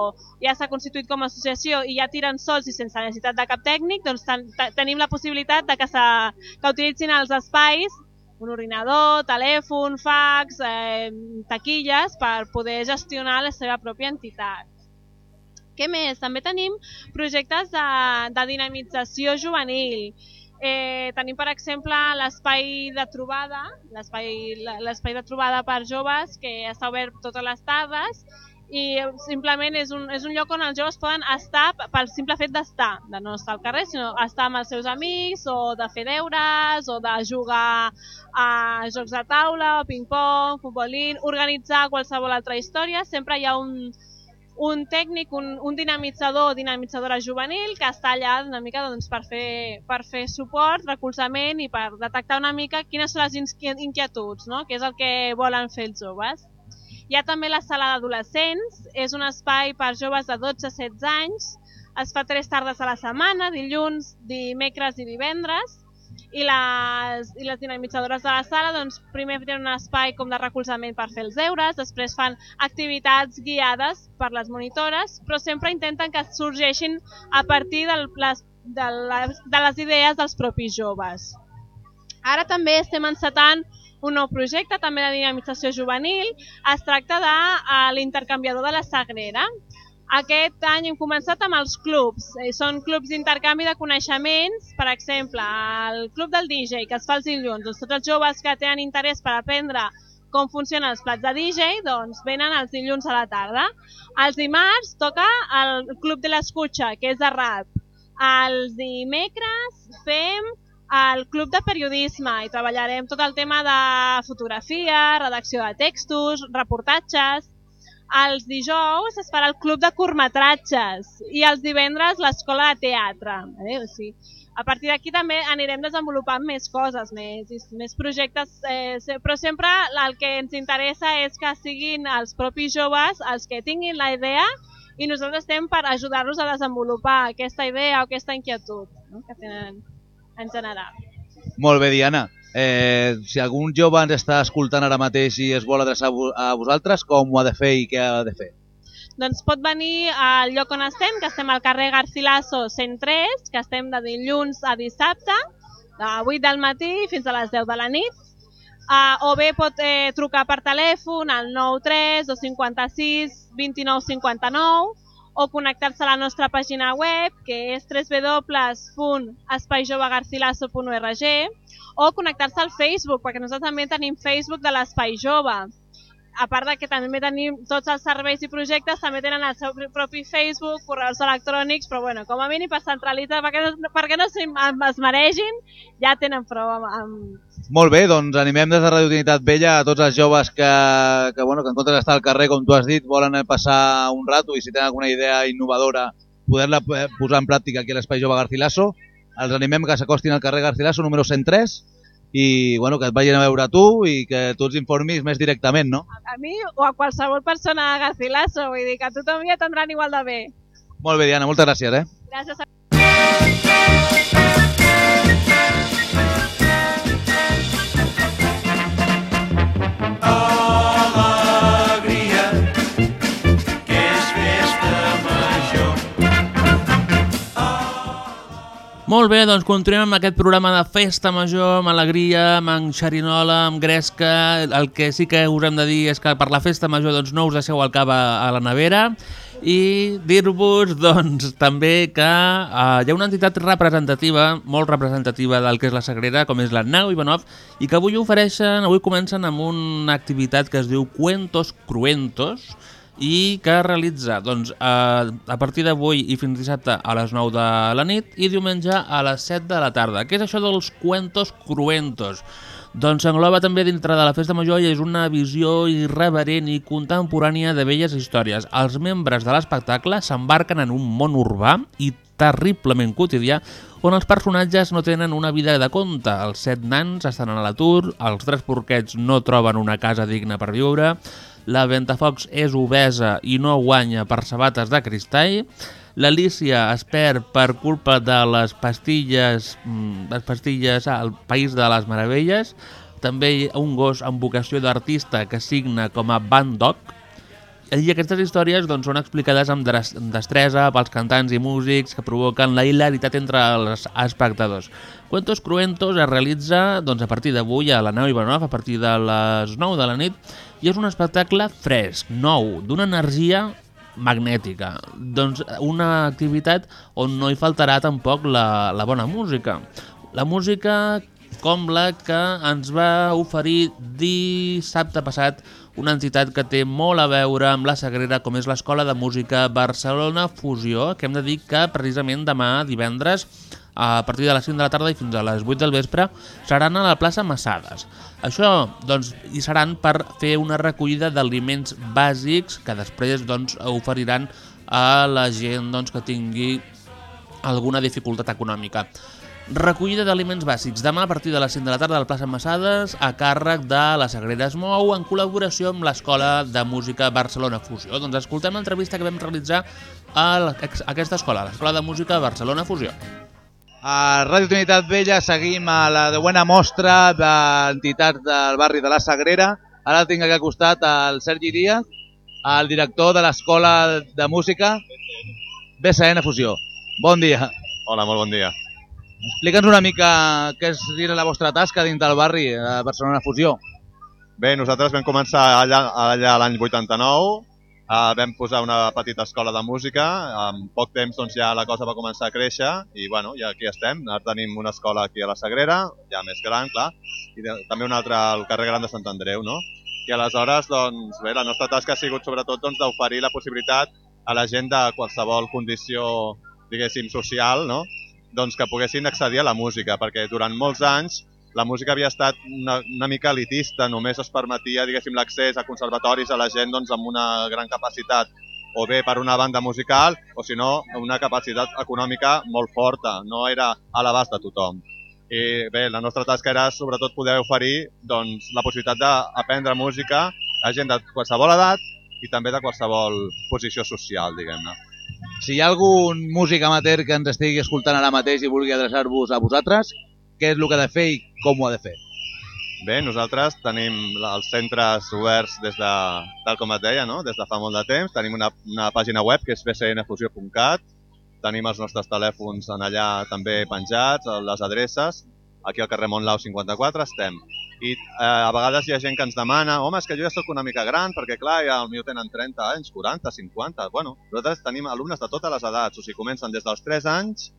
ja s'ha constituït com a associació i ja tiren sols i sense necessitat de cap tècnic, doncs ten, tenim la possibilitat de que, que utilitzin els espais un ordinador, telèfon, fax, eh, taquilles per poder gestionar la seva pròpia entitat. Què més? També tenim projectes de, de dinamització juvenil. Eh, tenim, per exemple, l'espai de trobada, l'espai de trobada per joves que està obert totes les tardes i simplement és un, és un lloc on els joves poden estar pel simple fet d'estar, de no estar al carrer, sinó estar amb els seus amics o de fer deures o de jugar a jocs de taula, ping-pong, futbolín, organitzar qualsevol altra història. Sempre hi ha un, un tècnic, un, un dinamitzador o dinamitzadora juvenil que està allà una mica doncs, per, fer, per fer suport, recolzament i per detectar una mica quines són les inquietuds, no? que és el que volen fer els joves. Hi ha també la sala d'adolescents, és un espai per joves de 12 a 16 anys, es fa tres tardes a la setmana, dilluns, dimecres i divendres, i les, i les dinamitzadores de la sala doncs, primer tenen un espai com de recolzament per fer els deures, després fan activitats guiades per les monitores, però sempre intenten que sorgeixin a partir de les, de les, de les idees dels propis joves. Ara també estem encetant un nou projecte també de dinamització juvenil. Es tracta de l'intercanviador de la Sagrera. Aquest any hem començat amb els clubs. Eh, són clubs d'intercanvi de coneixements, per exemple, el club del DJ, que es fa els dilluns. Doncs tots els joves que tenen interès per aprendre com funcionen els plats de DJ, doncs venen els dilluns a la tarda. Els dimarts toca el Club de l'Escutxa, que és de rap. Els dimecres fem al Club de Periodisme i treballarem tot el tema de fotografia, redacció de textos, reportatges. Els dijous es farà el Club de Curtmetratges i els divendres l'Escola de Teatre. Eh? O sigui, a partir d'aquí també anirem desenvolupant més coses, més, més projectes, eh, però sempre el que ens interessa és que siguin els propis joves els que tinguin la idea i nosaltres estem per ajudar-los a desenvolupar aquesta idea o aquesta inquietud no? que tenen en general. Molt bé, Diana. Eh, si algun jove ens està escoltant ara mateix i es vol adreçar a vosaltres, com ho ha de fer i què ha de fer? Doncs pot venir al lloc on estem, que estem al carrer Garcilaso 103, que estem de dilluns a dissabte, de 8 del matí fins a les 10 de la nit. Uh, o bé pot eh, trucar per telèfon al 93 256 29 59 o connectar-se a la nostra pàgina web que és www.espaijovegarcilaso.org o connectar-se al Facebook perquè nosaltres també tenim Facebook de l'Espai Jove a part de que també tenim tots els serveis i projectes, també tenen el seu propi Facebook, correus electrònics, però bueno, com a mínim per centralitzar, perquè no, perquè no es maregin, ja tenen prou amb, amb... Molt bé, doncs animem des de Radio Trinitat Vella a tots els joves que, que, bueno, que en comptes d'estar al carrer, com tu has dit, volen passar un rato i si tenen alguna idea innovadora poder-la eh, posar en pràctica aquí a l'Espai Jove Garcilaso. Els animem que s'acostin al carrer Garcilaso número 103 i bueno, que et vagin a veure a tu i que tu els informis més directament, no? A mi o a qualsevol persona de Garcilaso, vull dir que a tothom ja tindran igual de bé. Molt bé, Diana, moltes gràcies, eh? Gràcies a... Molt bé, doncs continuem amb aquest programa de festa major, amb alegria, amb xerinola, amb gresca. El que sí que us hem de dir és que per la festa major doncs, no us deixeu el cava a la nevera i dir-vos doncs, també que eh, hi ha una entitat representativa, molt representativa del que és la Sagrera, com és la Nau Ivanov, i que avui ofereixen, avui comencen amb una activitat que es diu Cuentos Cruentos, i que realitza doncs, a, a partir d'avui i fins dissabte a les 9 de la nit i diumenge a les 7 de la tarda. Què és això dels cuentos cruentos? Doncs s'engloba també dintre de la Festa Major i és una visió irreverent i contemporània de velles històries. Els membres de l'espectacle s'embarquen en un món urbà i terriblement quotidià on els personatges no tenen una vida de conte. Els set nans estan a l'atur, els tres porquets no troben una casa digna per viure, la Ventafocs és obesa i no guanya per sabates de cristall, l'Alícia es perd per culpa de les pastilles, mm, les pastilles al País de les Meravelles, també un gos amb vocació d'artista que signa com a Van i aquestes històries doncs, són explicades amb destresa pels cantants i músics que provoquen la hilaritat entre els espectadors. Cuentos Cruentos es realitza doncs, a partir d'avui a la nau Ivanov, a partir de les 9 de la nit, i és un espectacle fresc, nou, d'una energia magnètica. Doncs una activitat on no hi faltarà tampoc la, la bona música. La música com la que ens va oferir dissabte passat una entitat que té molt a veure amb la Sagrera, com és l'Escola de Música Barcelona Fusió, que hem de dir que precisament demà divendres a partir de les 5 de la tarda i fins a les 8 del vespre seran a la plaça Massades. Això doncs, hi seran per fer una recollida d'aliments bàsics que després doncs, oferiran a la gent doncs, que tingui alguna dificultat econòmica. Recollida d'aliments bàsics demà a partir de les 5 de la tarda a la plaça Massades a càrrec de la Sagrera Es Mou en col·laboració amb l'Escola de Música Barcelona Fusió. Doncs escoltem l'entrevista que vam realitzar a, aquesta escola, l'Escola de Música Barcelona Fusió. A Ràdio Trinitat Vella seguim a la de buena mostra d'entitats del barri de la Sagrera. Ara tinc aquí al costat el Sergi Díaz, el director de l'Escola de Música BCN Fusió. Bon dia. Hola, molt bon dia. Explica'ns una mica què és dir la vostra tasca dins del barri de Barcelona Fusió. Bé, nosaltres vam començar allà, l'any 89, eh, vam posar una petita escola de música, en poc temps doncs, ja la cosa va començar a créixer i bueno, ja aquí estem, ara tenim una escola aquí a la Sagrera, ja més gran, clar, i de, també una altra al carrer Gran de Sant Andreu, no? I aleshores, doncs, bé, la nostra tasca ha sigut sobretot doncs, d'oferir la possibilitat a la gent de qualsevol condició, diguéssim, social, no? Doncs que poguessin accedir a la música, perquè durant molts anys la música havia estat una, una mica elitista, només es permetia l'accés a conservatoris a la gent doncs, amb una gran capacitat o bé per una banda musical o si no una capacitat econòmica molt forta, no era a l'abast de tothom. I bé, la nostra tasca era sobretot poder oferir doncs, la possibilitat d'aprendre música a gent de qualsevol edat i també de qualsevol posició social, diguem-ne. Si hi ha algun músic amateur que ens estigui escoltant ara mateix i vulgui adreçar-vos a vosaltres, què és el que ha de fer i com ho ha de fer? Bé, nosaltres tenim els centres oberts des de, tal com et deia, no? des de fa molt de temps. Tenim una, una pàgina web que és bcnfusió.cat. Tenim els nostres telèfons en allà també penjats, les adreces. Aquí al carrer Montlau 54 estem. I eh, a vegades hi ha gent que ens demana home, és que jo ja sóc una mica gran, perquè clar, ja el meu tenen 30 anys, 40, 50... Bueno, nosaltres tenim alumnes de totes les edats, o sigui, comencen des dels 3 anys,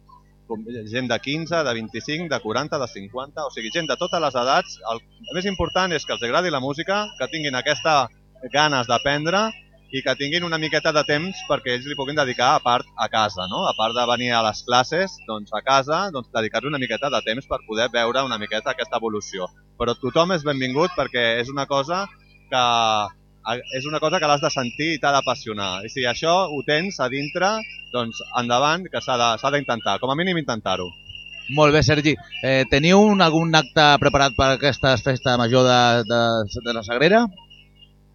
com gent de 15, de 25, de 40, de 50, o sigui, gent de totes les edats. El, el més important és que els agradi la música, que tinguin aquesta ganes d'aprendre i que tinguin una miqueta de temps perquè ells li puguin dedicar a part a casa, no? A part de venir a les classes, doncs a casa, doncs dedicar-li una miqueta de temps per poder veure una miqueta aquesta evolució. Però tothom és benvingut perquè és una cosa que és una cosa que l'has de sentir i t'ha d'apassionar. I si això ho tens a dintre, doncs endavant, que s'ha d'intentar, com a mínim intentar-ho. Molt bé, Sergi. Eh, teniu un, algun acte preparat per aquesta festa major de, de, de la Sagrera?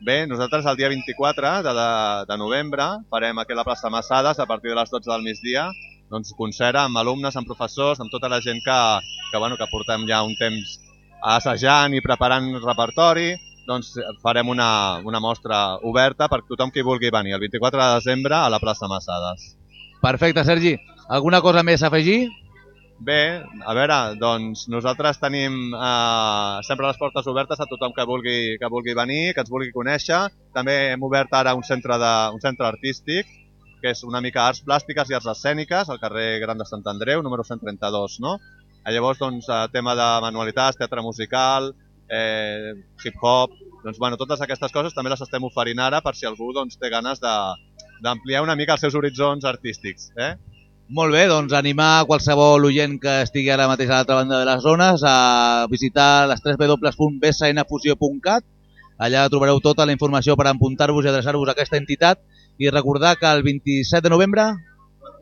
Bé, nosaltres el dia 24 de, de, de novembre farem aquí a la plaça Massades a partir de les 12 del migdia doncs, concert amb alumnes, amb professors, amb tota la gent que, que, bueno, que portem ja un temps assajant i preparant repertori, doncs farem una, una mostra oberta per tothom qui vulgui venir el 24 de desembre a la plaça Massades. Perfecte, Sergi. Alguna cosa més a afegir? Bé, a veure, doncs nosaltres tenim eh, sempre les portes obertes a tothom que vulgui, que vulgui venir, que ens vulgui conèixer. També hem obert ara un centre, de, un centre artístic, que és una mica arts plàstiques i arts escèniques, al carrer Gran de Sant Andreu, número 132, no? Llavors, doncs, tema de manualitats, teatre musical, eh, hip-hop, doncs, bueno, totes aquestes coses també les estem oferint ara per si algú doncs, té ganes d'ampliar una mica els seus horitzons artístics. Eh? Molt bé, doncs animar qualsevol oient que estigui ara mateix a l'altra banda de les zones a visitar les www.bsnfusió.cat. Allà trobareu tota la informació per apuntar-vos i adreçar-vos a aquesta entitat i recordar que el 27 de novembre,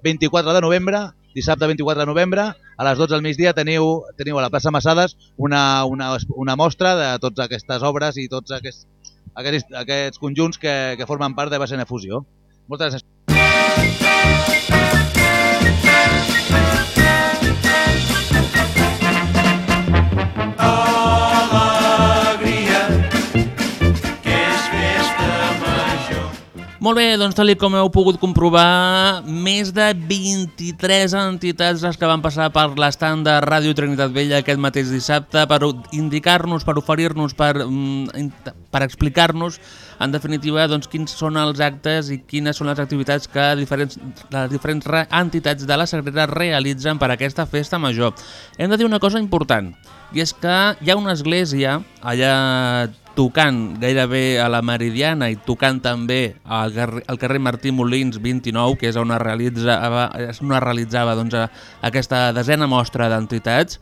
24 de novembre, dissabte 24 de novembre, a les 12 del migdia teniu, teniu a la plaça Massades una, una, una mostra de totes aquestes obres i tots aquests, aquests, aquests conjunts que, que formen part de BSN Fusió. Moltes gràcies. Molt bé, doncs tal com heu pogut comprovar, més de 23 entitats les que van passar per l'estand de Ràdio Trinitat Vella aquest mateix dissabte per indicar-nos, per oferir-nos, per, mm, per explicar-nos, en definitiva, doncs, quins són els actes i quines són les activitats que diferents, les diferents entitats de la Sagrera realitzen per aquesta festa major. Hem de dir una cosa important, i és que hi ha una església allà tocant gairebé a la Meridiana i tocant també al carrer, Martí Molins 29, que és on es realitzava, on es realitzava doncs, aquesta desena mostra d'entitats,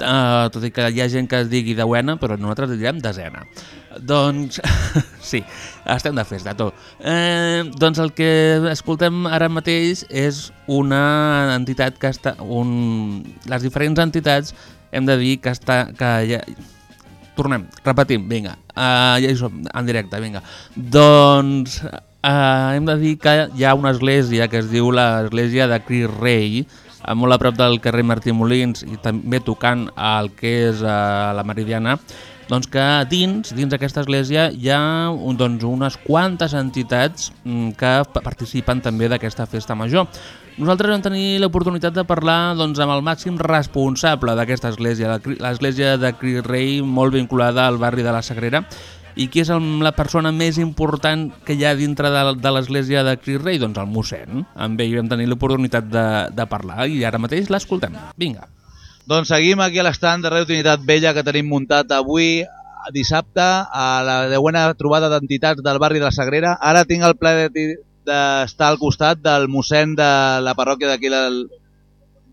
uh, tot i que hi ha gent que es digui deuena, però nosaltres direm desena. Doncs, sí, estem de festa, tot. Eh, doncs el que escoltem ara mateix és una entitat que està... Un... Les diferents entitats hem de dir que, està, que ja, tornem, repetim, vinga, uh, ja hi som, en directe, vinga. Doncs uh, hem de dir que hi ha una església que es diu l'església de Cris Rei, molt a prop del carrer Martí Molins i també tocant el que és uh, la Meridiana, doncs que dins dins d'aquesta església hi ha un, doncs, unes quantes entitats mm, que participen també d'aquesta festa major. Nosaltres vam tenir l'oportunitat de parlar doncs, amb el màxim responsable d'aquesta església, l'església de Cris Rei, molt vinculada al barri de la Sagrera, i qui és la persona més important que hi ha dintre de, de l'església de Cris Rei? Doncs el mossèn. Amb ell vam tenir l'oportunitat de, de parlar i ara mateix l'escoltem. Vinga. Doncs seguim aquí a l'estant de Ràdio Unitat Vella que tenim muntat avui dissabte a la deuena trobada d'entitats del barri de la Sagrera. Ara tinc el ple d'estar al costat del mossèn de la parròquia d'aquí, del,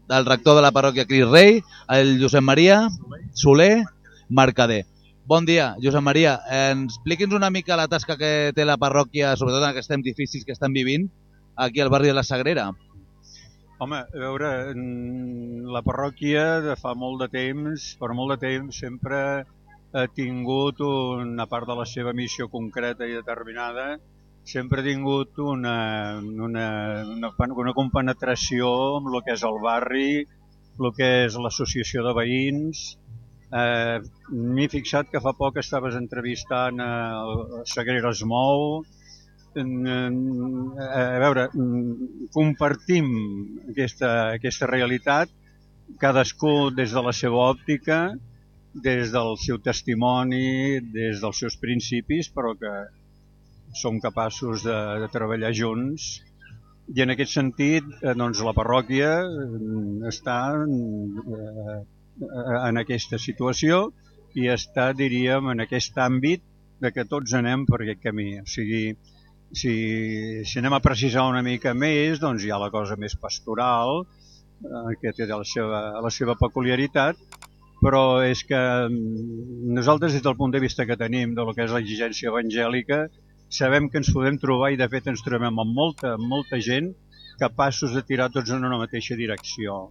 del rector de la parròquia Cris Rei, el Josep Maria Soler Mercader. Bon dia, Josep Maria. Expliqui'ns una mica la tasca que té la parròquia, sobretot en aquests temps difícils que estan vivint, aquí al barri de la Sagrera. Home, a veure, la parròquia de fa molt de temps, per molt de temps, sempre ha tingut una part de la seva missió concreta i determinada, sempre ha tingut una, una, una, una compenetració amb el que és el barri, el que és l'associació de veïns, Eh, M'he fixat que fa poc estaves entrevistant a Sagrera es mou. A veure, compartim aquesta, aquesta realitat cadascú des de la seva òptica, des del seu testimoni, des dels seus principis, però que som capaços de, de treballar junts i en aquest sentit eh, doncs la parròquia eh, està eh, en aquesta situació i està, diríem, en aquest àmbit de que tots anem per aquest camí. O sigui, si, si anem a precisar una mica més, doncs hi ha la cosa més pastoral, eh, que té la seva, la seva peculiaritat, però és que mm, nosaltres des del punt de vista que tenim de lo que és l'exigència evangèlica sabem que ens podem trobar i de fet ens trobem amb molta, molta gent capaços de tirar tots en una mateixa direcció.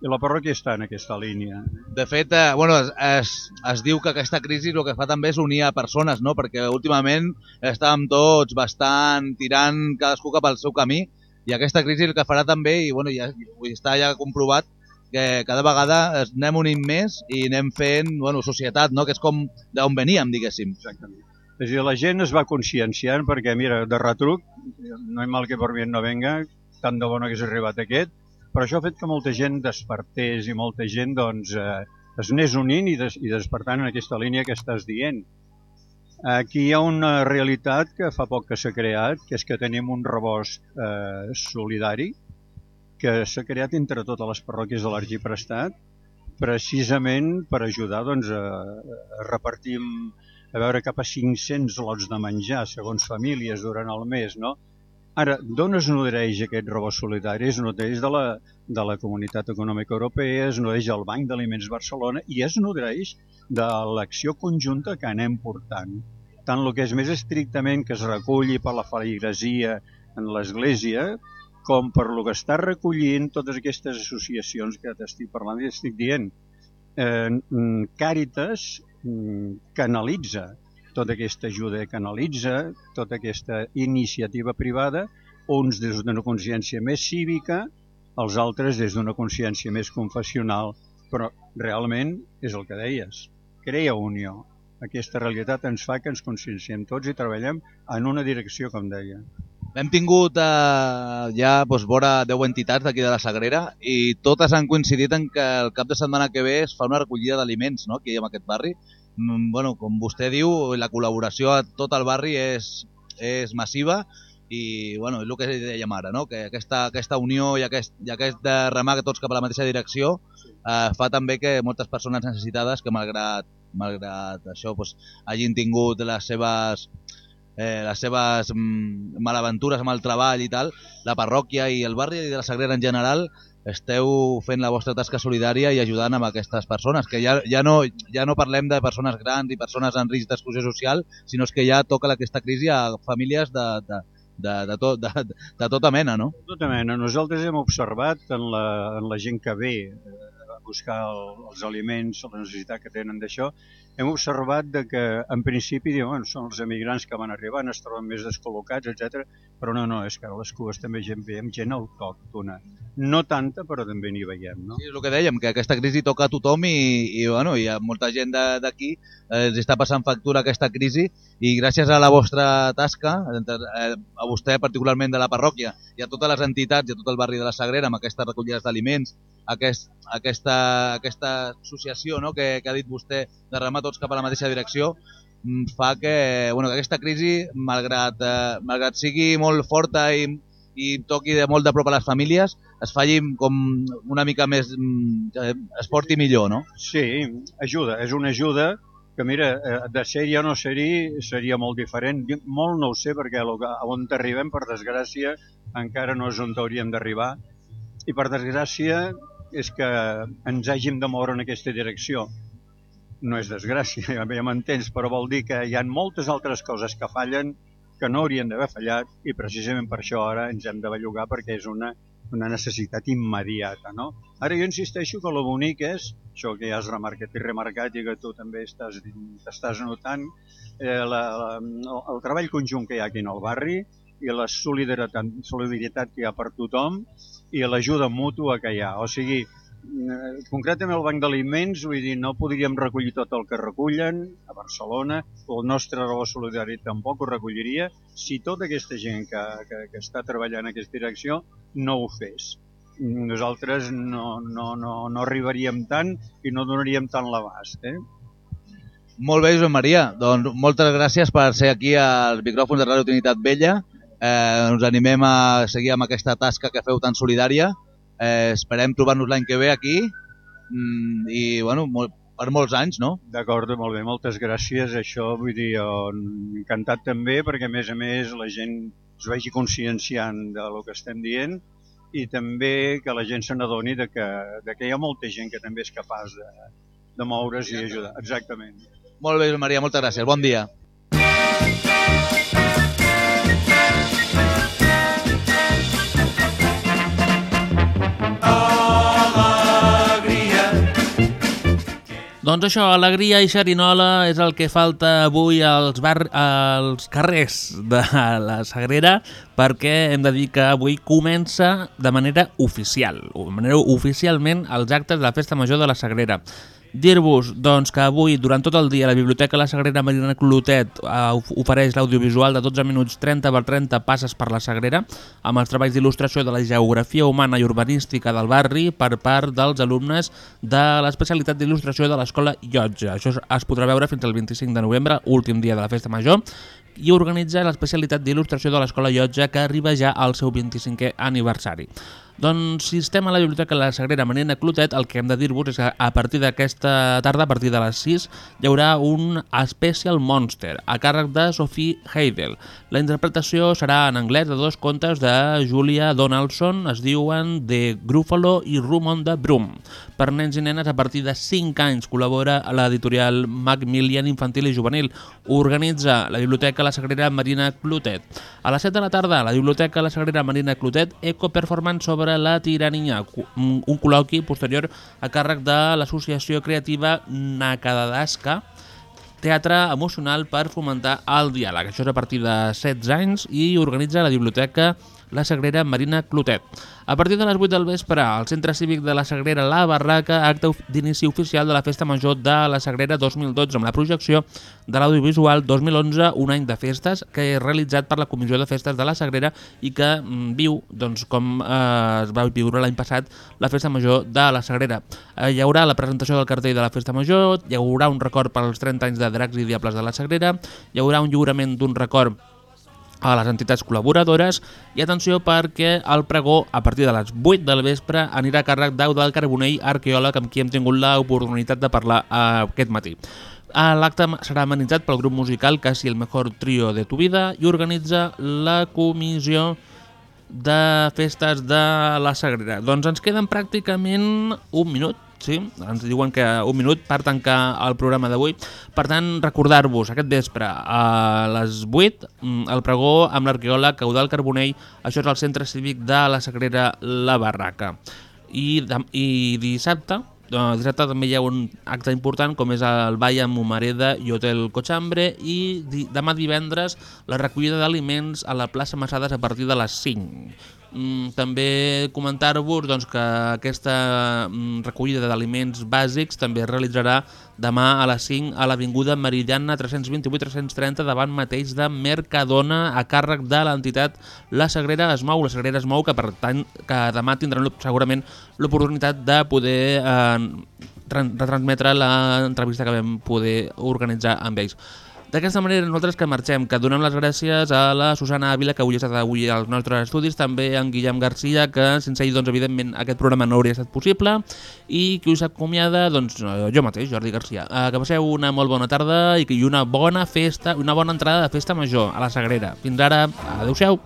I la parròquia està en aquesta línia. De fet, eh, bueno, es, es, es diu que aquesta crisi el que fa també és unir a persones, no? perquè últimament estàvem tots bastant tirant cadascú cap al seu camí i aquesta crisi el que farà també, i bueno, ja, està ja comprovat, que cada vegada anem unint més i anem fent bueno, societat, no? que és com d'on veníem, diguéssim. Exactament. És a dir, la gent es va conscienciant perquè, mira, de retruc, no hi mal que per bien no venga, tant de bo no hagués arribat aquest, però això ha fet que molta gent despertés i molta gent doncs, eh, es anés unint i, des, i despertant en aquesta línia que estàs dient. Aquí hi ha una realitat que fa poc que s'ha creat, que és que tenim un rebost eh, solidari que s'ha creat entre totes les parròquies de l'Argiprestat precisament per ajudar doncs, a, a repartir a veure cap a 500 lots de menjar segons famílies durant el mes, no? Ara, d'on es nodreix aquest rebost solidari? Es nodreix de la, de la Comunitat Econòmica Europea, es nodreix del Banc d'Aliments Barcelona i es nodreix de l'acció conjunta que anem portant. Tant el que és més estrictament que es reculli per la feligresia en l'Església, com per lo que està recollint totes aquestes associacions que t'estic parlant i estic dient. Eh, Càritas canalitza tota aquesta ajuda canalitza, tota aquesta iniciativa privada, uns des d'una consciència més cívica, els altres des d'una consciència més confessional, però realment és el que deies, crea unió. Aquesta realitat ens fa que ens conscienciem tots i treballem en una direcció, com deia. Hem tingut eh, ja doncs, vora 10 entitats d'aquí de la Sagrera i totes han coincidit en que el cap de setmana que ve es fa una recollida d'aliments no? aquí en aquest barri Mm, bueno, com vostè diu, la col·laboració a tot el barri és, és massiva i bueno, és el que dèiem ara, no? que aquesta, aquesta unió i aquest, i aquest de remar tots cap a la mateixa direcció eh, fa també que moltes persones necessitades que malgrat, malgrat això pues, hagin tingut les seves eh, les seves mm, malaventures amb el treball i tal, la parròquia i el barri de la Sagrera en general esteu fent la vostra tasca solidària i ajudant amb aquestes persones, que ja, ja, no, ja no parlem de persones grans i persones en risc d'exclusió social, sinó que ja toca aquesta crisi a famílies de, de, de, de, tot, de, de tota mena, no? De tota mena. Nosaltres hem observat en la, en la gent que ve eh, buscar el, els aliments, la necessitat que tenen d'això, hem observat de que en principi diuen, són els emigrants que van arribar, es troben més descol·locats, etc. Però no, no, és que a les cues també gent, veiem gent autòctona. No tanta, però també n'hi veiem. No? Sí, és el que dèiem, que aquesta crisi toca a tothom i, i, bueno, hi ha molta gent d'aquí eh, els està passant factura aquesta crisi i gràcies a la vostra tasca, eh, a vostè particularment de la parròquia i a totes les entitats i a tot el barri de la Sagrera amb aquestes recollides d'aliments, aquest, aquesta, aquesta associació no, que, que ha dit vostè de remar tots cap a la mateixa direcció, mm, fa que, bueno, que aquesta crisi, malgrat, eh, malgrat sigui molt forta i, i toqui de molt de prop a les famílies, es falli com una mica més, mm, es porti millor, no? Sí, ajuda, és una ajuda que mira, eh, de ser ja no ser seria molt diferent. Molt no ho sé perquè on arribem, per desgràcia, encara no és on hauríem d'arribar. I per desgràcia és que ens hàgim de moure en aquesta direcció. No és desgràcia, ja m'entens, però vol dir que hi ha moltes altres coses que fallen que no haurien d'haver fallat i precisament per això ara ens hem de bellugar perquè és una una necessitat immediata. No? Ara jo insisteixo que el bonic és, això que ja has remarcat i remarcat i que tu també estàs, estàs notant, eh, la, la, el treball conjunt que hi ha aquí en el barri i la solidaritat, solidaritat que hi ha per tothom i l'ajuda mútua que hi ha. O sigui, concretament el Banc d'Aliments, vull dir, no podríem recollir tot el que recullen a Barcelona, el nostre rebost solidari tampoc ho recolliria si tota aquesta gent que, que, que està treballant en aquesta direcció no ho fes. nosaltres no, no, no, no arribaríem tant i no donaríem tant l'abast. Eh? Molt bé, Josep Maria. Doncs moltes gràcies per ser aquí als micròfons de Ràdio Trinitat Vella. Eh, ens animem a seguir amb aquesta tasca que feu tan solidària. Eh, esperem trobar-nos l'any que ve aquí mm, i bueno, molt, per molts anys, no? D'acord, molt bé, moltes gràcies. Això, vull dir, jo, encantat també, perquè a més a més la gent es vegi conscienciant de lo que estem dient i també que la gent se n'adoni de, que, de que hi ha molta gent que també és capaç de, de moure's i ajudar. Exactament. Molt bé, Maria, moltes gràcies. Bon dia. Doncs això, alegria i xerinola és el que falta avui als, bar, als carrers de la Sagrera perquè hem de dir que avui comença de manera oficial, de manera oficialment els actes de la Festa Major de la Sagrera. Dir-vos doncs, que avui, durant tot el dia, la Biblioteca La Sagrera Marina Clotet uh, ofereix l'audiovisual de 12 minuts 30 per 30 passes per la Sagrera amb els treballs d'il·lustració de la geografia humana i urbanística del barri per part dels alumnes de l'especialitat d'il·lustració de l'Escola Llotja. Això es podrà veure fins al 25 de novembre, últim dia de la Festa Major, i organitza l'especialitat d'il·lustració de l'Escola Llotja que arriba ja al seu 25è aniversari. Doncs si estem a la Biblioteca La Sagrera Marina Clotet, el que hem de dir-vos és que a partir d'aquesta tarda, a partir de les 6, hi haurà un Special Monster, a càrrec de Sophie Heidel. La interpretació serà en anglès de dos contes de Julia Donaldson, es diuen The Gruffalo i Room on the Broom. Per nens i nenes a partir de 5 anys col·labora a l'editorial Macmillian Infantil i Juvenil. Organitza la Biblioteca La Sagrera Marina Clotet. A les 7 de la tarda, la Biblioteca La Sagrera Marina Clotet, Eco Performance sobre sobre la tirania, un col·loqui posterior a càrrec de l'Associació Creativa Nakadadaska, teatre emocional per fomentar el diàleg. Això és a partir de 16 anys i organitza la Biblioteca La Sagrera Marina Clotet. A partir de les 8 del vespre, al Centre Cívic de la Sagrera La Barraca, acte d'inici oficial de la Festa Major de la Sagrera 2012 amb la projecció de l'audiovisual 2011, un any de festes, que és realitzat per la Comissió de Festes de la Sagrera i que mm, viu, doncs, com eh, es va viure l'any passat, la Festa Major de la Sagrera. Eh, hi haurà la presentació del cartell de la Festa Major, hi haurà un record pels 30 anys de Dracs i Diables de la Sagrera, hi haurà un lliurament d'un record a les entitats col·laboradores i atenció perquè el pregó a partir de les 8 del vespre anirà a càrrec d'Eudal Carbonell, arqueòleg amb qui hem tingut l'oportunitat de parlar eh, aquest matí. L'acte serà amenitzat pel grup musical Casi el mejor trio de tu vida i organitza la comissió de festes de la Sagrera. Doncs ens queden pràcticament un minut Sí, ens diuen que un minut per tancar el programa d'avui. Per tant, recordar-vos aquest vespre a les 8 mm, el pregó amb l'arqueòleg Caudal Carbonell, això és al Centre Cívic de la Sagrera La Barraca. I, i dissabte, eh, dissabte també hi ha un acte important com és el Ball amb Humareda i Hotel Cochambre i demà divendres la recollida d'aliments a la plaça Massades a partir de les 5 Mm, també comentar-vos doncs, que aquesta mm, recollida d'aliments bàsics també es realitzarà demà a les 5 a l'Avinguda Meridiana 328-330 davant mateix de Mercadona a càrrec de l'entitat La Sagrera es mou. La Sagrera es mou que per tant que demà tindran segurament l'oportunitat de poder eh, retransmetre l'entrevista que vam poder organitzar amb ells. D'aquesta manera, nosaltres que marxem, que donem les gràcies a la Susana Ávila, que avui ha estat avui als nostres estudis, també a en Guillem Garcia, que sense ell, doncs, evidentment, aquest programa no hauria estat possible, i qui us acomiada, doncs, jo mateix, Jordi Garcia. Eh, que passeu una molt bona tarda i una bona festa, una bona entrada de festa major a la Sagrera. Fins ara, adeu-siau.